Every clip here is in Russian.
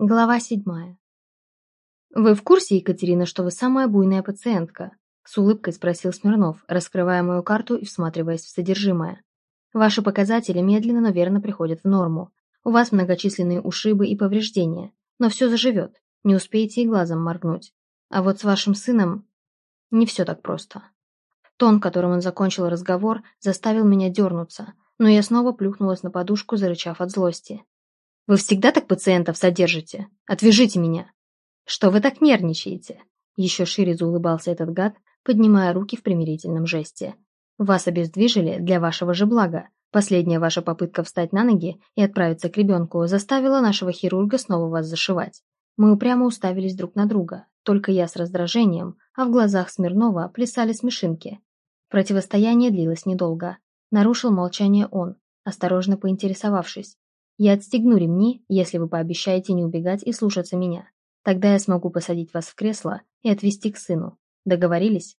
Глава седьмая. «Вы в курсе, Екатерина, что вы самая буйная пациентка?» С улыбкой спросил Смирнов, раскрывая мою карту и всматриваясь в содержимое. «Ваши показатели медленно, но верно приходят в норму. У вас многочисленные ушибы и повреждения, но все заживет, не успеете и глазом моргнуть. А вот с вашим сыном не все так просто». Тон, которым он закончил разговор, заставил меня дернуться, но я снова плюхнулась на подушку, зарычав от злости. Вы всегда так пациентов содержите? Отвяжите меня!» «Что вы так нервничаете?» Еще шире заулыбался этот гад, поднимая руки в примирительном жесте. «Вас обездвижили для вашего же блага. Последняя ваша попытка встать на ноги и отправиться к ребенку заставила нашего хирурга снова вас зашивать. Мы упрямо уставились друг на друга, только я с раздражением, а в глазах Смирнова плясали смешинки. Противостояние длилось недолго. Нарушил молчание он, осторожно поинтересовавшись. Я отстегну ремни, если вы пообещаете не убегать и слушаться меня. Тогда я смогу посадить вас в кресло и отвезти к сыну. Договорились?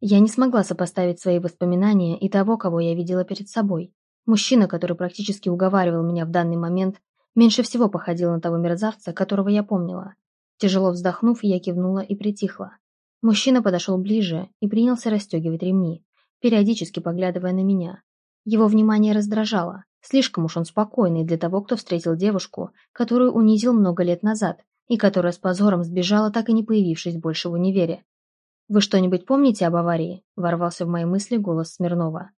Я не смогла сопоставить свои воспоминания и того, кого я видела перед собой. Мужчина, который практически уговаривал меня в данный момент, меньше всего походил на того мерзавца, которого я помнила. Тяжело вздохнув, я кивнула и притихла. Мужчина подошел ближе и принялся расстегивать ремни, периодически поглядывая на меня. Его внимание раздражало. Слишком уж он спокойный для того, кто встретил девушку, которую унизил много лет назад и которая с позором сбежала, так и не появившись больше в универе. «Вы что-нибудь помните об аварии?» – ворвался в мои мысли голос Смирнова.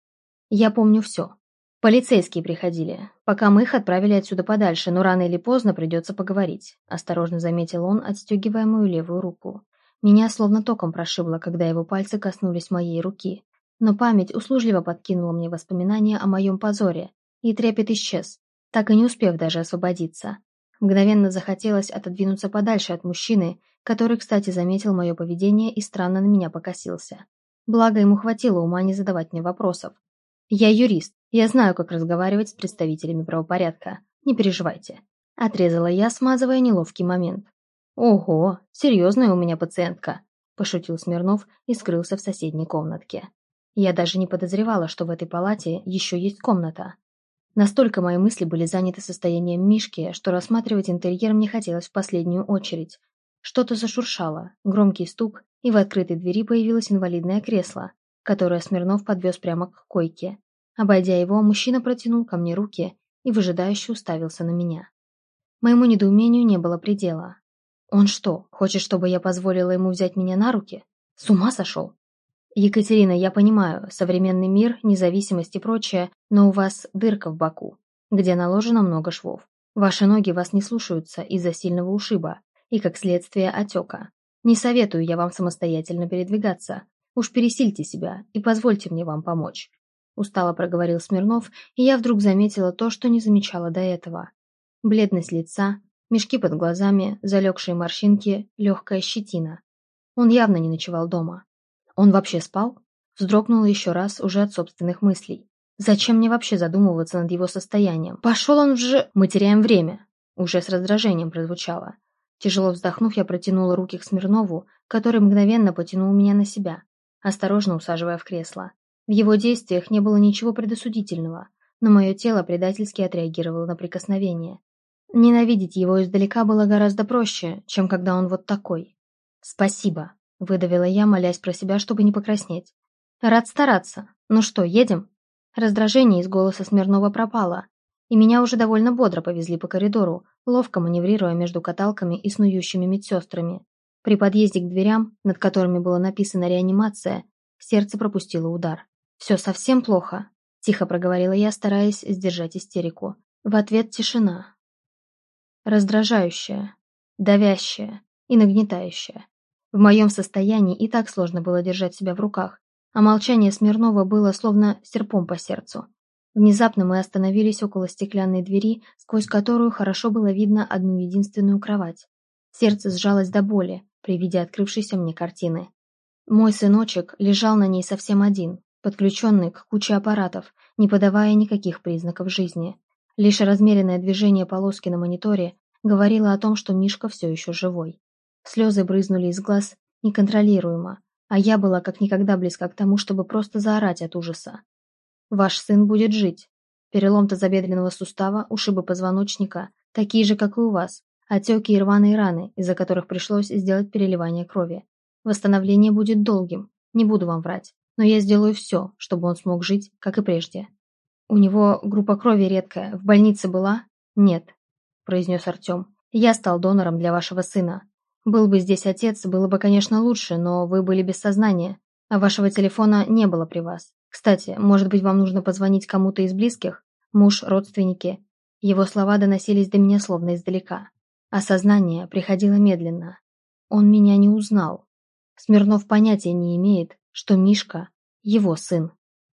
«Я помню все. Полицейские приходили. Пока мы их отправили отсюда подальше, но рано или поздно придется поговорить», – осторожно заметил он, отстегивая мою левую руку. Меня словно током прошибло, когда его пальцы коснулись моей руки. Но память услужливо подкинула мне воспоминания о моем позоре, и трепет исчез, так и не успев даже освободиться. Мгновенно захотелось отодвинуться подальше от мужчины, который, кстати, заметил мое поведение и странно на меня покосился. Благо, ему хватило ума не задавать мне вопросов. «Я юрист, я знаю, как разговаривать с представителями правопорядка. Не переживайте», – отрезала я, смазывая неловкий момент. «Ого, серьезная у меня пациентка», – пошутил Смирнов и скрылся в соседней комнатке. Я даже не подозревала, что в этой палате еще есть комната. Настолько мои мысли были заняты состоянием Мишки, что рассматривать интерьер мне хотелось в последнюю очередь. Что-то зашуршало, громкий стук, и в открытой двери появилось инвалидное кресло, которое Смирнов подвез прямо к койке. Обойдя его, мужчина протянул ко мне руки и выжидающе уставился на меня. Моему недоумению не было предела. Он что, хочет, чтобы я позволила ему взять меня на руки? С ума сошел? «Екатерина, я понимаю, современный мир, независимость и прочее, но у вас дырка в боку, где наложено много швов. Ваши ноги вас не слушаются из-за сильного ушиба и, как следствие, отека. Не советую я вам самостоятельно передвигаться. Уж пересильте себя и позвольте мне вам помочь». Устало проговорил Смирнов, и я вдруг заметила то, что не замечала до этого. Бледность лица, мешки под глазами, залегшие морщинки, легкая щетина. Он явно не ночевал дома. Он вообще спал? Вздрогнула еще раз уже от собственных мыслей. Зачем мне вообще задумываться над его состоянием? Пошел он в ж... Мы теряем время. Уже с раздражением прозвучало. Тяжело вздохнув, я протянула руки к Смирнову, который мгновенно потянул меня на себя, осторожно усаживая в кресло. В его действиях не было ничего предосудительного, но мое тело предательски отреагировало на прикосновение. Ненавидеть его издалека было гораздо проще, чем когда он вот такой. «Спасибо», Выдавила я, молясь про себя, чтобы не покраснеть. «Рад стараться. Ну что, едем?» Раздражение из голоса Смирнова пропало, и меня уже довольно бодро повезли по коридору, ловко маневрируя между каталками и снующими медсестрами. При подъезде к дверям, над которыми было написано «реанимация», сердце пропустило удар. «Все совсем плохо», – тихо проговорила я, стараясь сдержать истерику. В ответ тишина. Раздражающая, давящая и нагнетающая. В моем состоянии и так сложно было держать себя в руках, а молчание Смирнова было словно серпом по сердцу. Внезапно мы остановились около стеклянной двери, сквозь которую хорошо было видно одну единственную кровать. Сердце сжалось до боли при виде открывшейся мне картины. Мой сыночек лежал на ней совсем один, подключенный к куче аппаратов, не подавая никаких признаков жизни. Лишь размеренное движение полоски на мониторе говорило о том, что Мишка все еще живой. Слезы брызнули из глаз неконтролируемо, а я была как никогда близка к тому, чтобы просто заорать от ужаса. «Ваш сын будет жить. Перелом тазобедренного сустава, ушибы позвоночника, такие же, как и у вас. Отеки и рваные раны, из-за которых пришлось сделать переливание крови. Восстановление будет долгим, не буду вам врать, но я сделаю все, чтобы он смог жить, как и прежде. У него группа крови редкая, в больнице была? Нет, произнес Артем. Я стал донором для вашего сына. Был бы здесь отец, было бы, конечно, лучше, но вы были без сознания, а вашего телефона не было при вас. Кстати, может быть, вам нужно позвонить кому-то из близких? Муж, родственники? Его слова доносились до меня словно издалека. Осознание приходило медленно. Он меня не узнал. Смирнов понятия не имеет, что Мишка – его сын.